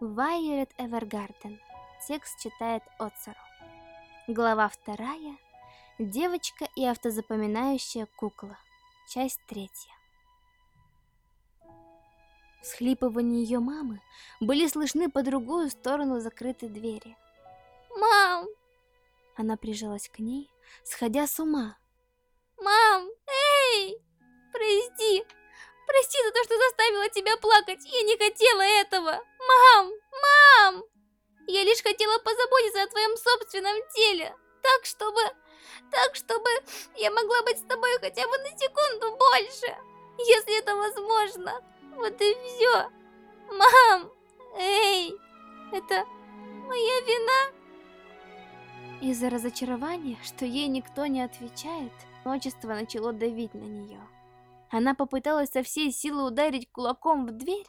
Вайолет Эвергарден. Текст читает Оцару. Глава вторая. Девочка и автозапоминающая кукла. Часть третья. Всхлипывания ее мамы были слышны по другую сторону закрытой двери. Мам! Она прижалась к ней, сходя с ума. Мам! Эй! Прости! Прости за то, что заставила тебя плакать. Я не хотела этого. Мам! Мам! Я лишь хотела позаботиться о твоем собственном теле. Так, чтобы... Так, чтобы я могла быть с тобой хотя бы на секунду больше. Если это возможно. Вот и все. Мам! Эй! Это моя вина? Из-за разочарования, что ей никто не отвечает, одиночество начало давить на нее. Она попыталась со всей силы ударить кулаком в дверь,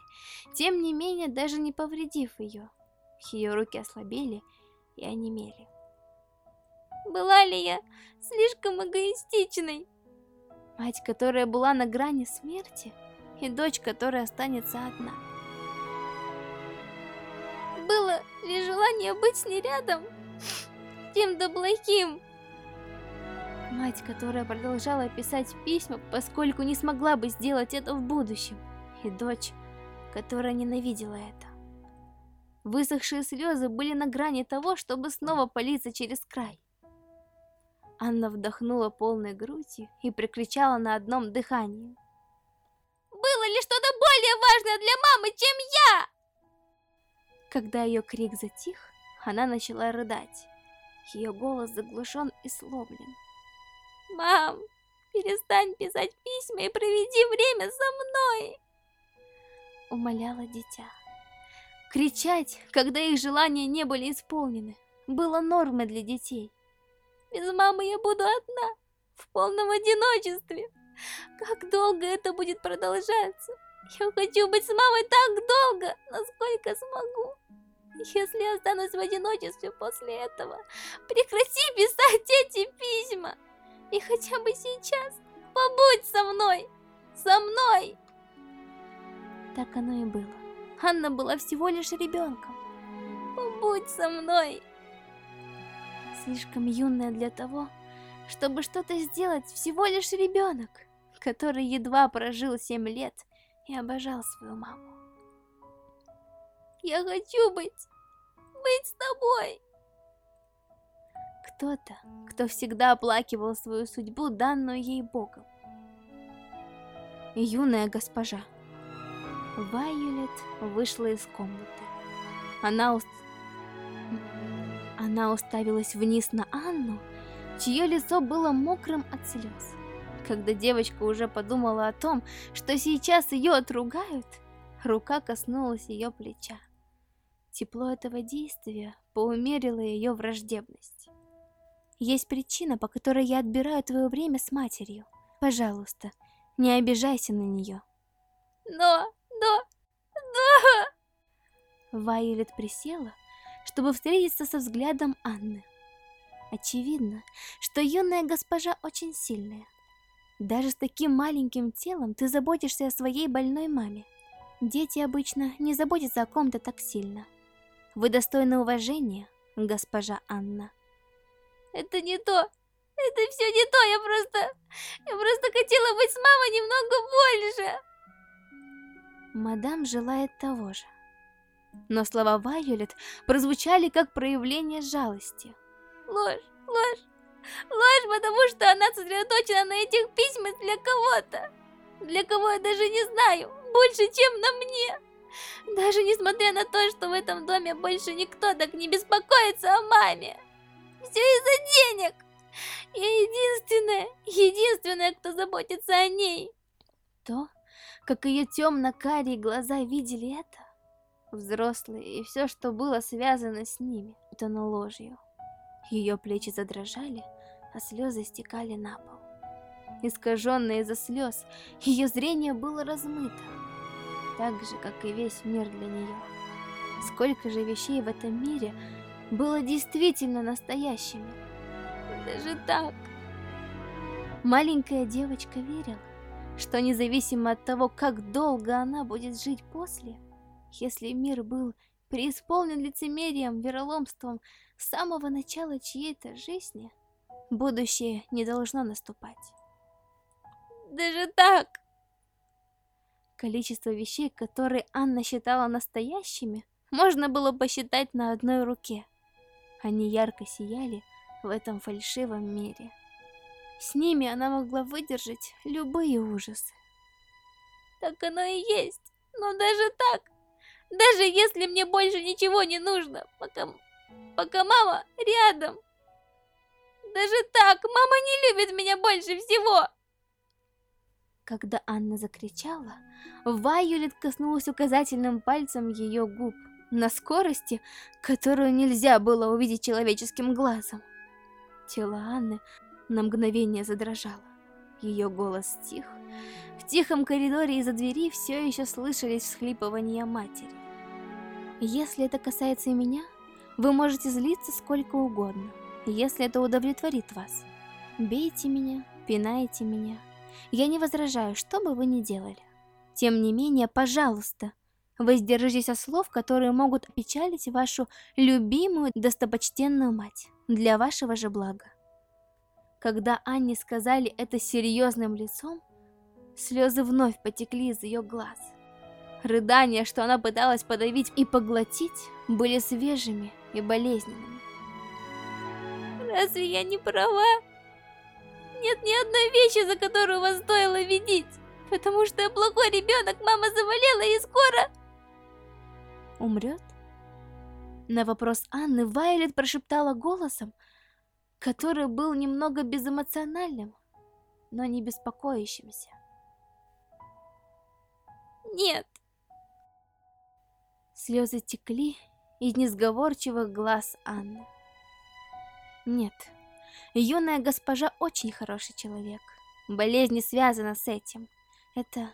тем не менее даже не повредив ее. Ее руки ослабели и онемели. Была ли я слишком эгоистичной? Мать, которая была на грани смерти, и дочь, которая останется одна. Было ли желание быть с ней рядом? Тем да плохим. Мать, которая продолжала писать письма, поскольку не смогла бы сделать это в будущем. И дочь, которая ненавидела это. Высохшие слезы были на грани того, чтобы снова политься через край. Анна вдохнула полной грудью и прикричала на одном дыхании. Было ли что-то более важное для мамы, чем я? Когда ее крик затих, она начала рыдать. Ее голос заглушен и сломлен. Мам, перестань писать письма и проведи время со мной. Умоляла дитя. Кричать, когда их желания не были исполнены, было нормой для детей. Без мамы я буду одна, в полном одиночестве. Как долго это будет продолжаться? Я хочу быть с мамой так долго, насколько смогу. Если останусь в одиночестве после этого, прекрати писать эти письма. И хотя бы сейчас побудь со мной! Со мной! Так оно и было. Анна была всего лишь ребенком. Побудь со мной! Слишком юная для того, чтобы что-то сделать, всего лишь ребенок, который едва прожил семь лет и обожал свою маму. Я хочу быть, быть с тобой кто-то, кто всегда оплакивал свою судьбу, данную ей Богом. Юная госпожа. Вайолет вышла из комнаты. Она, уст... Она уставилась вниз на Анну, чье лицо было мокрым от слез. Когда девочка уже подумала о том, что сейчас ее отругают, рука коснулась ее плеча. Тепло этого действия поумерило ее враждебность. Есть причина, по которой я отбираю твое время с матерью. Пожалуйста, не обижайся на нее. Но, но, но... Вайолет присела, чтобы встретиться со взглядом Анны. Очевидно, что юная госпожа очень сильная. Даже с таким маленьким телом ты заботишься о своей больной маме. Дети обычно не заботятся о ком-то так сильно. Вы достойны уважения, госпожа Анна. Это не то. Это все не то. Я просто... Я просто хотела быть с мамой немного больше. Мадам желает того же. Но слова Вайолет прозвучали как проявление жалости. Ложь, ложь, ложь, потому что она сосредоточена на этих письмах для кого-то. Для кого я даже не знаю, больше, чем на мне. Даже несмотря на то, что в этом доме больше никто так не беспокоится о маме. Все из-за денег. Я единственная, единственная, кто заботится о ней. То, как ее темно-карие глаза видели это, взрослые и все, что было связано с ними, на ложью. Ее плечи задрожали, а слезы стекали на пол. Искаженная из-за слез, ее зрение было размыто, так же, как и весь мир для нее. Сколько же вещей в этом мире было действительно настоящими. Даже так. Маленькая девочка верила, что независимо от того, как долго она будет жить после, если мир был преисполнен лицемерием, вероломством с самого начала чьей-то жизни, будущее не должно наступать. Даже так? Количество вещей, которые Анна считала настоящими, можно было посчитать на одной руке. Они ярко сияли в этом фальшивом мире. С ними она могла выдержать любые ужасы. Так оно и есть. Но даже так, даже если мне больше ничего не нужно, пока, пока мама рядом. Даже так, мама не любит меня больше всего. Когда Анна закричала, Вайолет коснулась указательным пальцем ее губ на скорости, которую нельзя было увидеть человеческим глазом. Тело Анны на мгновение задрожало. Ее голос стих. В тихом коридоре из-за двери все еще слышались всхлипывания матери. Если это касается меня, вы можете злиться сколько угодно, если это удовлетворит вас. Бейте меня, пинайте меня. Я не возражаю, что бы вы ни делали. Тем не менее, пожалуйста, воздержитесь от слов, которые могут опечалить вашу любимую достопочтенную мать, для вашего же блага. Когда Анне сказали это серьезным лицом, слезы вновь потекли из ее глаз. Рыдания, что она пыталась подавить и поглотить, были свежими и болезненными. Разве я не права? Нет ни одной вещи, за которую вас стоило видеть. Потому что я плохой ребенок, мама заболела и скоро... Умрет? На вопрос Анны Вайлет прошептала голосом, который был немного безэмоциональным, но не беспокоящимся. Нет. Слезы текли из несговорчивых глаз Анны. Нет, юная госпожа очень хороший человек. Болезнь не связана с этим. Это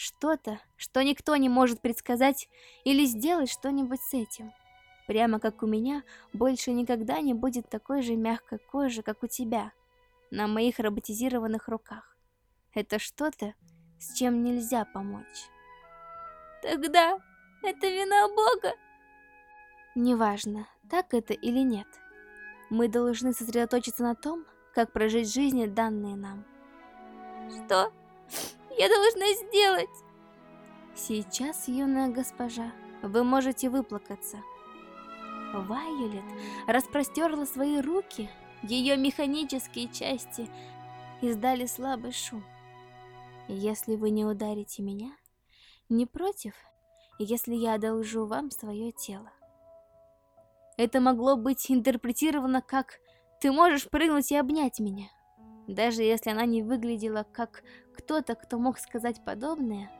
что-то, что никто не может предсказать или сделать что-нибудь с этим. Прямо как у меня, больше никогда не будет такой же мягкой кожи, как у тебя, на моих роботизированных руках. Это что-то, с чем нельзя помочь. Тогда это вина Бога? Неважно, так это или нет. Мы должны сосредоточиться на том, как прожить жизни, данные нам. Что я должна сделать? Сейчас, юная госпожа, вы можете выплакаться. Вайолет распростерла свои руки, ее механические части издали слабый шум. Если вы не ударите меня, не против, если я одолжу вам свое тело. Это могло быть интерпретировано как «ты можешь прыгнуть и обнять меня». Даже если она не выглядела как кто-то, кто мог сказать подобное,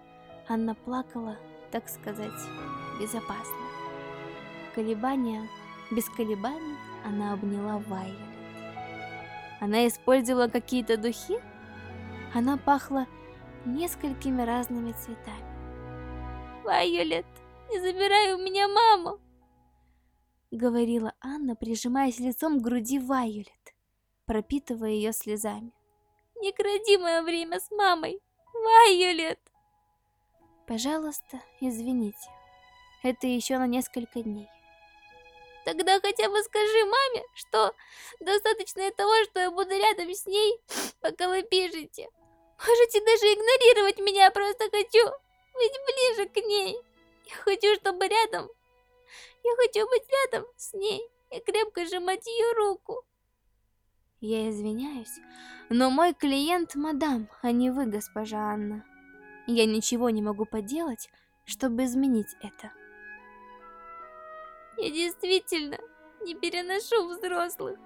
она плакала, так сказать, безопасно колебания, без колебаний она обняла Вайолет. Она использовала какие-то духи? Она пахла несколькими разными цветами. «Вайолет, не забирай у меня маму!» Говорила Анна, прижимаясь лицом к груди Вайолет, пропитывая ее слезами. «Не кради мое время с мамой! Вайолет!» «Пожалуйста, извините. Это еще на несколько дней. Тогда хотя бы скажи маме, что достаточно и того, что я буду рядом с ней, пока вы пишете. Можете даже игнорировать меня, просто хочу быть ближе к ней. Я хочу, чтобы рядом... Я хочу быть рядом с ней и крепко сжимать ее руку. Я извиняюсь, но мой клиент мадам, а не вы, госпожа Анна. Я ничего не могу поделать, чтобы изменить это. Я действительно не переношу взрослых.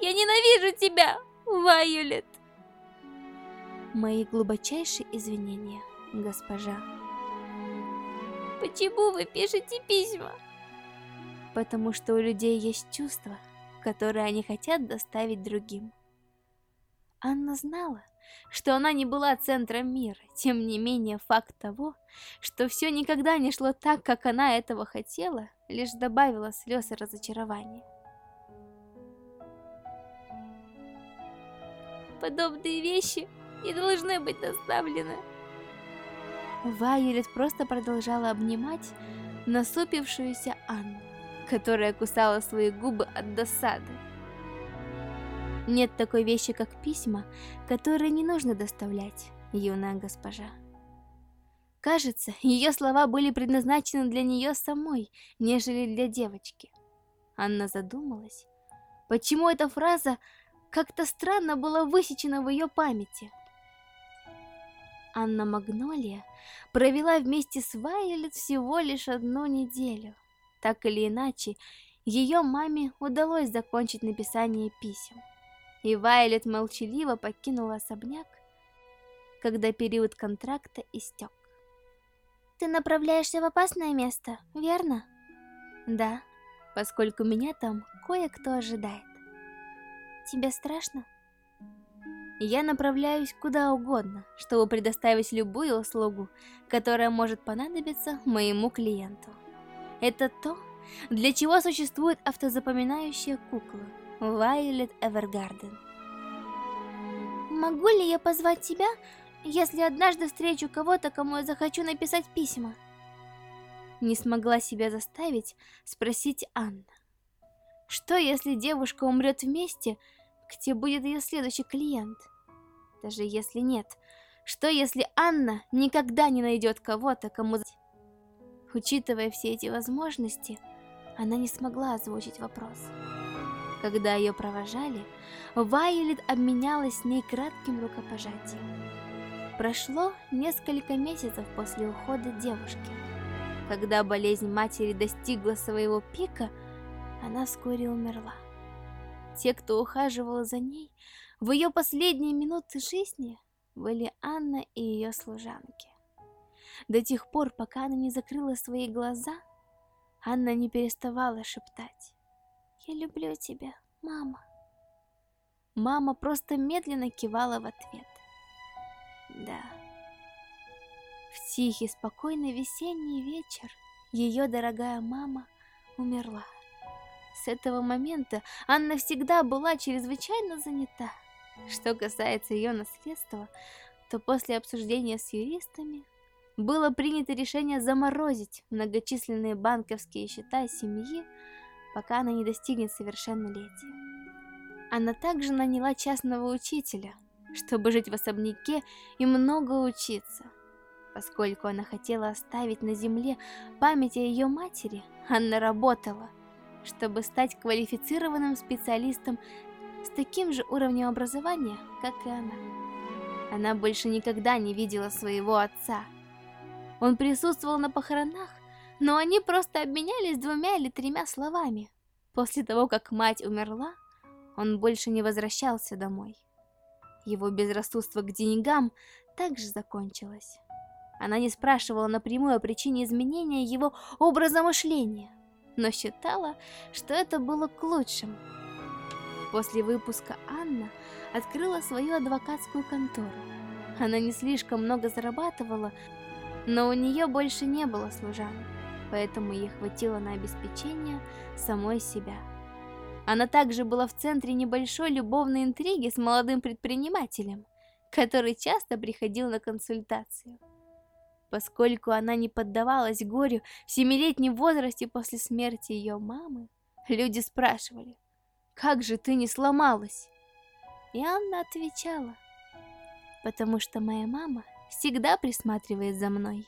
Я ненавижу тебя, Вайолет. Мои глубочайшие извинения, госпожа. Почему вы пишете письма? Потому что у людей есть чувства, которые они хотят доставить другим. Анна знала, что она не была центром мира. Тем не менее, факт того, что все никогда не шло так, как она этого хотела, лишь добавила слез и разочарования. Подобные вещи не должны быть доставлены. Вайолет просто продолжала обнимать насупившуюся Анну, которая кусала свои губы от досады. Нет такой вещи, как письма, которые не нужно доставлять, юная госпожа. Кажется, ее слова были предназначены для нее самой, нежели для девочки. Анна задумалась, почему эта фраза как-то странно была высечена в ее памяти. Анна Магнолия провела вместе с Вайолет всего лишь одну неделю. Так или иначе, ее маме удалось закончить написание писем. И Вайолет молчаливо покинула особняк, когда период контракта истек. Ты направляешься в опасное место, верно? Да, поскольку меня там кое-кто ожидает. Тебе страшно? Я направляюсь куда угодно, чтобы предоставить любую услугу, которая может понадобиться моему клиенту. Это то, для чего существует автозапоминающая кукла Violet Evergarden. Могу ли я позвать тебя если однажды встречу кого-то, кому я захочу написать письма? Не смогла себя заставить спросить Анна. Что, если девушка умрет вместе, где будет ее следующий клиент? Даже если нет, что если Анна никогда не найдет кого-то, кому... Учитывая все эти возможности, она не смогла озвучить вопрос. Когда ее провожали, Вайолет обменялась с ней кратким рукопожатием. Прошло несколько месяцев после ухода девушки. Когда болезнь матери достигла своего пика, она вскоре умерла. Те, кто ухаживал за ней, в ее последние минуты жизни были Анна и ее служанки. До тех пор, пока она не закрыла свои глаза, Анна не переставала шептать «Я люблю тебя, мама». Мама просто медленно кивала в ответ. Да. В тихий, спокойный весенний вечер ее дорогая мама умерла. С этого момента Анна всегда была чрезвычайно занята. Что касается ее наследства, то после обсуждения с юристами было принято решение заморозить многочисленные банковские счета семьи, пока она не достигнет совершеннолетия. Она также наняла частного учителя – чтобы жить в особняке и много учиться. Поскольку она хотела оставить на земле память о ее матери, Анна работала, чтобы стать квалифицированным специалистом с таким же уровнем образования, как и она. Она больше никогда не видела своего отца. Он присутствовал на похоронах, но они просто обменялись двумя или тремя словами. После того, как мать умерла, он больше не возвращался домой. Его безрассудство к деньгам также закончилось. Она не спрашивала напрямую о причине изменения его образа мышления, но считала, что это было к лучшему. После выпуска Анна открыла свою адвокатскую контору. Она не слишком много зарабатывала, но у нее больше не было служанок, поэтому ей хватило на обеспечение самой себя. Она также была в центре небольшой любовной интриги с молодым предпринимателем, который часто приходил на консультацию. Поскольку она не поддавалась горю в семилетнем возрасте после смерти ее мамы, люди спрашивали, «Как же ты не сломалась?» И Анна отвечала, «Потому что моя мама всегда присматривает за мной».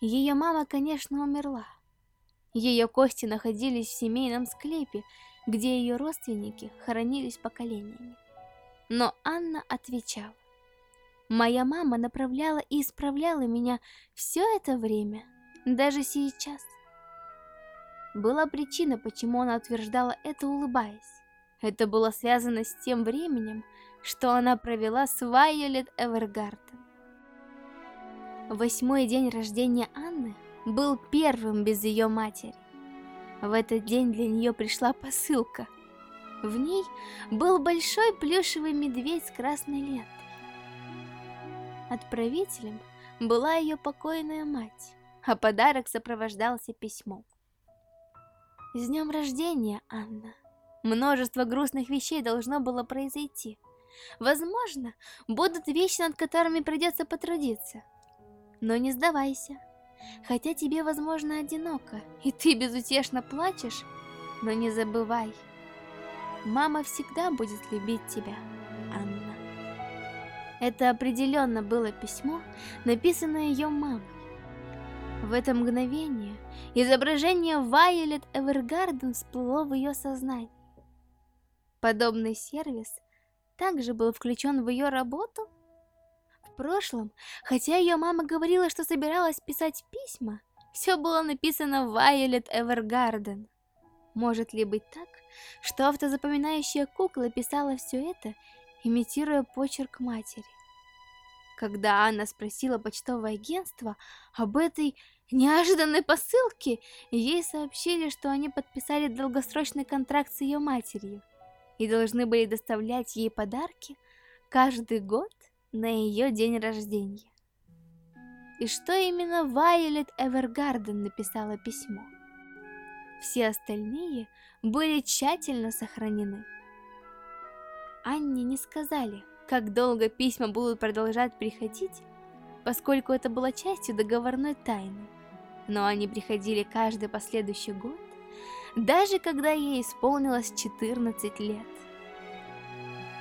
Ее мама, конечно, умерла, ее кости находились в семейном склепе, где ее родственники хоронились поколениями. Но Анна отвечала. Моя мама направляла и исправляла меня все это время, даже сейчас. Была причина, почему она утверждала это, улыбаясь. Это было связано с тем временем, что она провела с Вайолет Эвергартен. Восьмой день рождения Анны был первым без ее матери. В этот день для нее пришла посылка. В ней был большой плюшевый медведь с красной лентой. Отправителем была ее покойная мать, а подарок сопровождался письмом. С днем рождения, Анна! Множество грустных вещей должно было произойти. Возможно, будут вещи, над которыми придется потрудиться. Но не сдавайся. хотя тебе, возможно, одиноко, и ты безутешно плачешь, но не забывай, мама всегда будет любить тебя, Анна. Это определенно было письмо, написанное ее мамой. В это мгновение изображение Вайолет Эвергарден всплыло в ее сознании. Подобный сервис также был включен в ее работу? В прошлом, хотя ее мама говорила, что собиралась писать письма, все было написано Вайолет Эвергарден. Может ли быть так, что автозапоминающая кукла писала все это, имитируя почерк матери? Когда Анна спросила почтовое агентство об этой неожиданной посылке, ей сообщили, что они подписали долгосрочный контракт с ее матерью и должны были доставлять ей подарки каждый год на ее день рождения. И что именно Вайолет Эвергарден написала письмо. Все остальные были тщательно сохранены. Анне не сказали, как долго письма будут продолжать приходить, поскольку это было частью договорной тайны. Но они приходили каждый последующий год, даже когда ей исполнилось 14 лет.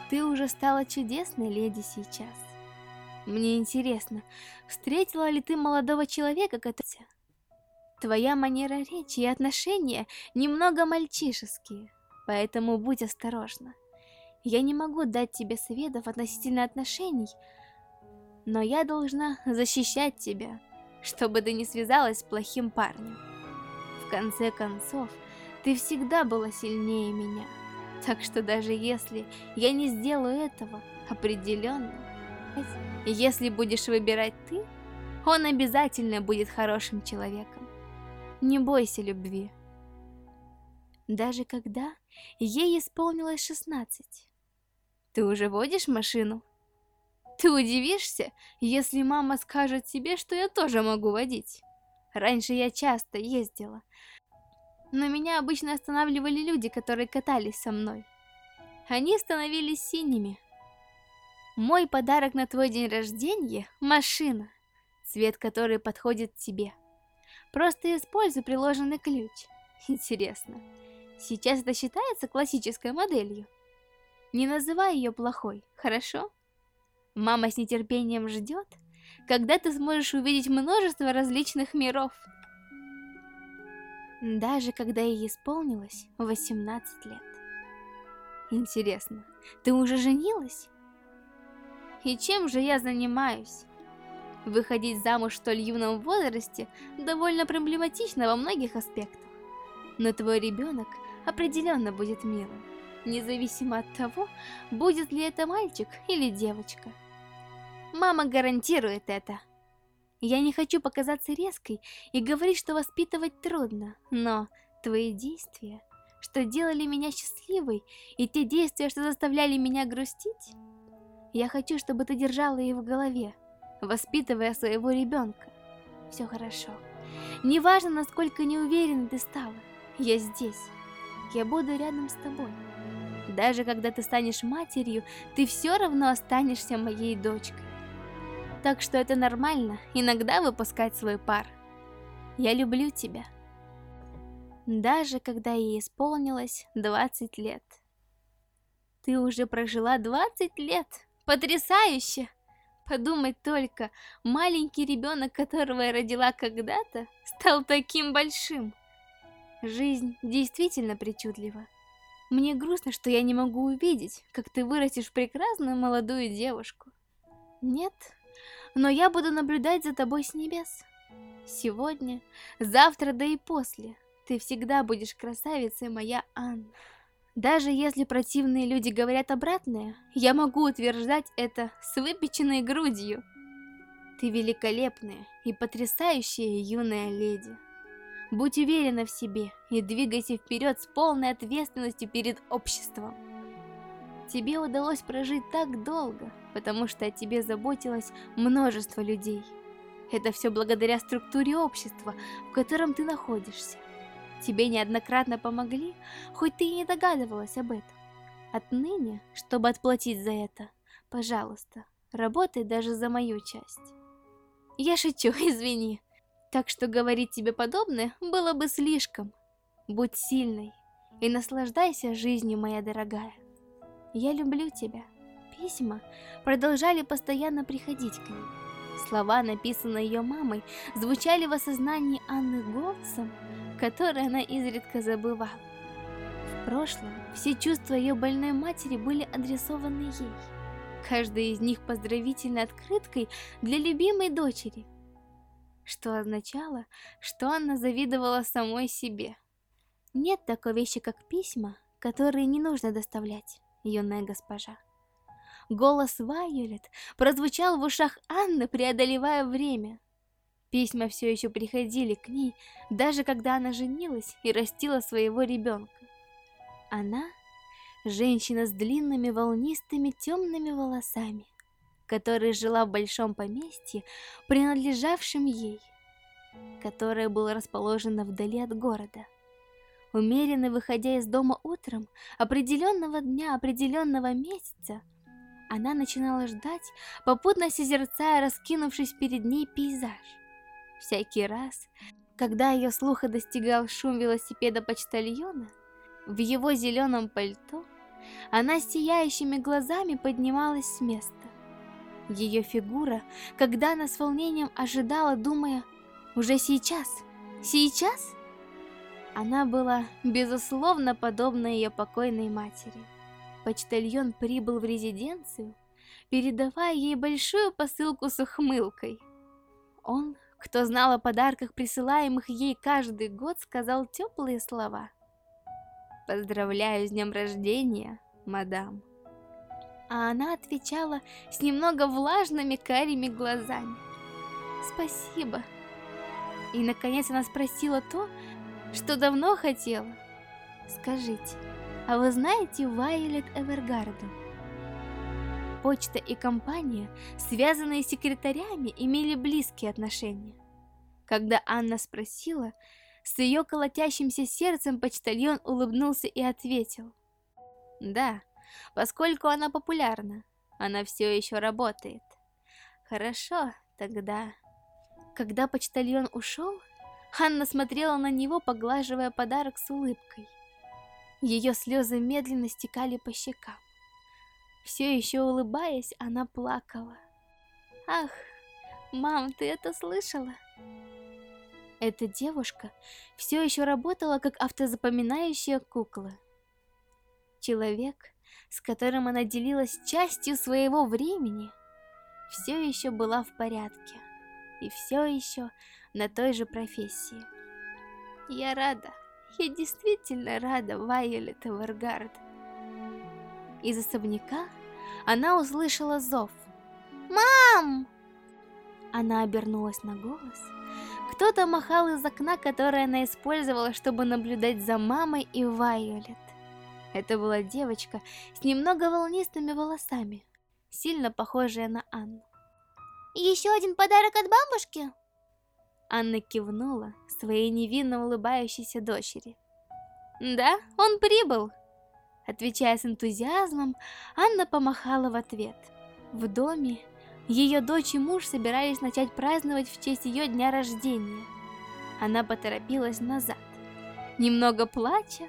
Ты уже стала чудесной леди сейчас. Мне интересно, встретила ли ты молодого человека, который... Твоя манера речи и отношения немного мальчишеские, поэтому будь осторожна. Я не могу дать тебе советов относительно отношений, но я должна защищать тебя, чтобы ты не связалась с плохим парнем. В конце концов, ты всегда была сильнее меня, так что даже если я не сделаю этого, определенно, если будешь выбирать ты, он обязательно будет хорошим человеком. Не бойся любви. Даже когда ей исполнилось 16. Ты уже водишь машину? Ты удивишься, если мама скажет тебе, что я тоже могу водить. Раньше я часто ездила, но меня обычно останавливали люди, которые катались со мной. Они становились синими. Мой подарок на твой день рождения – машина, цвет которой подходит тебе. Просто используй приложенный ключ. Интересно, сейчас это считается классической моделью? Не называй ее плохой, хорошо? Мама с нетерпением ждет, когда ты сможешь увидеть множество различных миров. Даже когда ей исполнилось 18 лет. Интересно, ты уже женилась? И чем же я занимаюсь? Выходить замуж в столь юном возрасте довольно проблематично во многих аспектах. Но твой ребенок определенно будет милым независимо от того, будет ли это мальчик или девочка. Мама гарантирует это. Я не хочу показаться резкой и говорить, что воспитывать трудно, но твои действия, что делали меня счастливой, и те действия, что заставляли меня грустить, я хочу, чтобы ты держала их в голове, воспитывая своего ребенка. Все хорошо. Неважно, насколько неуверенно ты стала, я здесь. Я буду рядом с тобой. Даже когда ты станешь матерью, ты все равно останешься моей дочкой. Так что это нормально, иногда выпускать свой пар. Я люблю тебя. Даже когда ей исполнилось 20 лет. Ты уже прожила 20 лет. Потрясающе! Подумать только, маленький ребенок, которого я родила когда-то, стал таким большим. Жизнь действительно причудлива. Мне грустно, что я не могу увидеть, как ты вырастешь прекрасную молодую девушку. Нет, но я буду наблюдать за тобой с небес. Сегодня, завтра, да и после. Ты всегда будешь красавицей, моя Анна. Даже если противные люди говорят обратное, я могу утверждать это с выпеченной грудью. Ты великолепная и потрясающая юная леди. Будь уверена в себе и двигайся вперед с полной ответственностью перед обществом. Тебе удалось прожить так долго, потому что о тебе заботилось множество людей. Это все благодаря структуре общества, в котором ты находишься. Тебе неоднократно помогли, хоть ты и не догадывалась об этом. Отныне, чтобы отплатить за это, пожалуйста, работай даже за мою часть. Я шучу, извини. Так что говорить тебе подобное было бы слишком. Будь сильной и наслаждайся жизнью, моя дорогая. Я люблю тебя. Письма продолжали постоянно приходить к ней. Слова, написанные ее мамой, звучали в осознании Анны голосом, который она изредка забывала. В прошлом все чувства ее больной матери были адресованы ей. Каждая из них поздравительной открыткой для любимой дочери, что означало, что Анна завидовала самой себе. Нет такой вещи, как письма, которые не нужно доставлять, юная госпожа. Голос Вайолет прозвучал в ушах Анны, преодолевая время. Письма все еще приходили к ней, даже когда она женилась и растила своего ребенка. Она – женщина с длинными волнистыми темными волосами, которая жила в большом поместье, принадлежавшем ей, которое было расположено вдали от города. Умеренно выходя из дома утром, определенного дня, определенного месяца – она начинала ждать, попутно созерцая раскинувшись перед ней пейзаж. Всякий раз, когда ее слуха достигал шум велосипеда почтальона, в его зеленом пальто, она сияющими глазами поднималась с места. Ее фигура, когда она с волнением ожидала, думая, уже сейчас, сейчас, она была, безусловно, подобна ее покойной матери почтальон прибыл в резиденцию, передавая ей большую посылку с ухмылкой. Он, кто знал о подарках, присылаемых ей каждый год, сказал теплые слова. «Поздравляю с днем рождения, мадам!» А она отвечала с немного влажными карими глазами. «Спасибо!» И, наконец, она спросила то, что давно хотела. «Скажите, а вы знаете Вайолет Эвергарден? Почта и компания, связанные с секретарями, имели близкие отношения. Когда Анна спросила, с ее колотящимся сердцем почтальон улыбнулся и ответил. Да, поскольку она популярна, она все еще работает. Хорошо, тогда... Когда почтальон ушел, Анна смотрела на него, поглаживая подарок с улыбкой. Ее слезы медленно стекали по щекам. Все еще улыбаясь, она плакала. «Ах, мам, ты это слышала?» Эта девушка все еще работала как автозапоминающая кукла. Человек, с которым она делилась частью своего времени, все еще была в порядке и все еще на той же профессии. Я рада, я действительно рада Вайолет Эвергард. Из особняка она услышала зов. «Мам!» Она обернулась на голос. Кто-то махал из окна, которое она использовала, чтобы наблюдать за мамой и Вайолет. Это была девочка с немного волнистыми волосами, сильно похожая на Анну. «Еще один подарок от бабушки?» Анна кивнула своей невинно улыбающейся дочери. «Да, он прибыл!» Отвечая с энтузиазмом, Анна помахала в ответ. В доме ее дочь и муж собирались начать праздновать в честь ее дня рождения. Она поторопилась назад. Немного плача,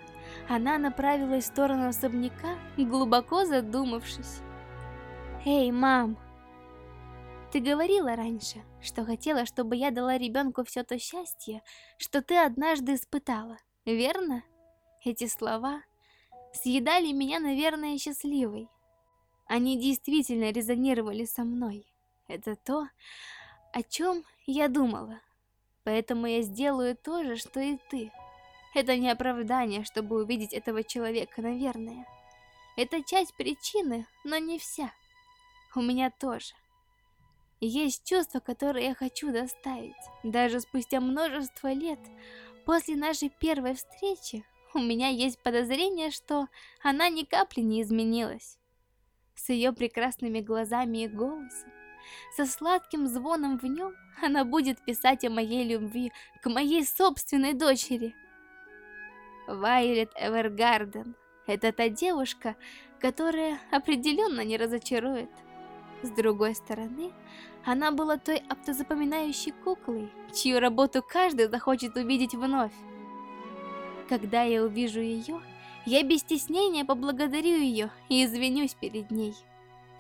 она направилась в сторону особняка, глубоко задумавшись. «Эй, мам!» Ты говорила раньше, что хотела, чтобы я дала ребенку все то счастье, что ты однажды испытала, верно? Эти слова съедали меня, наверное, счастливой. Они действительно резонировали со мной. Это то, о чем я думала. Поэтому я сделаю то же, что и ты. Это не оправдание, чтобы увидеть этого человека, наверное. Это часть причины, но не вся. У меня тоже. Есть чувство, которое я хочу доставить. Даже спустя множество лет, после нашей первой встречи, у меня есть подозрение, что она ни капли не изменилась. С ее прекрасными глазами и голосом, со сладким звоном в нем, она будет писать о моей любви к моей собственной дочери. Вайолет Эвергарден – это та девушка, которая определенно не разочарует. С другой стороны, она была той автозапоминающей куклой, чью работу каждый захочет увидеть вновь. Когда я увижу ее, я без стеснения поблагодарю ее и извинюсь перед ней.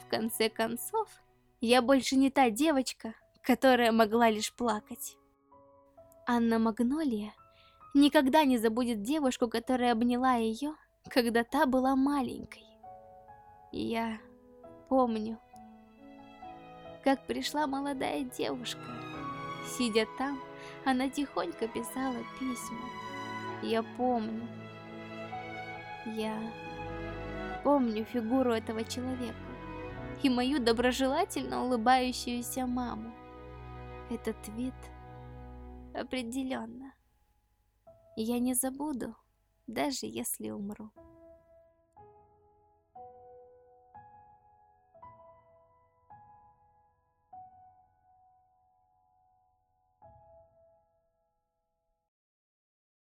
В конце концов, я больше не та девочка, которая могла лишь плакать. Анна Магнолия никогда не забудет девушку, которая обняла ее, когда та была маленькой. Я помню, как пришла молодая девушка. Сидя там, она тихонько писала письма. Я помню. Я помню фигуру этого человека и мою доброжелательно улыбающуюся маму. Этот вид определенно. Я не забуду, даже если умру.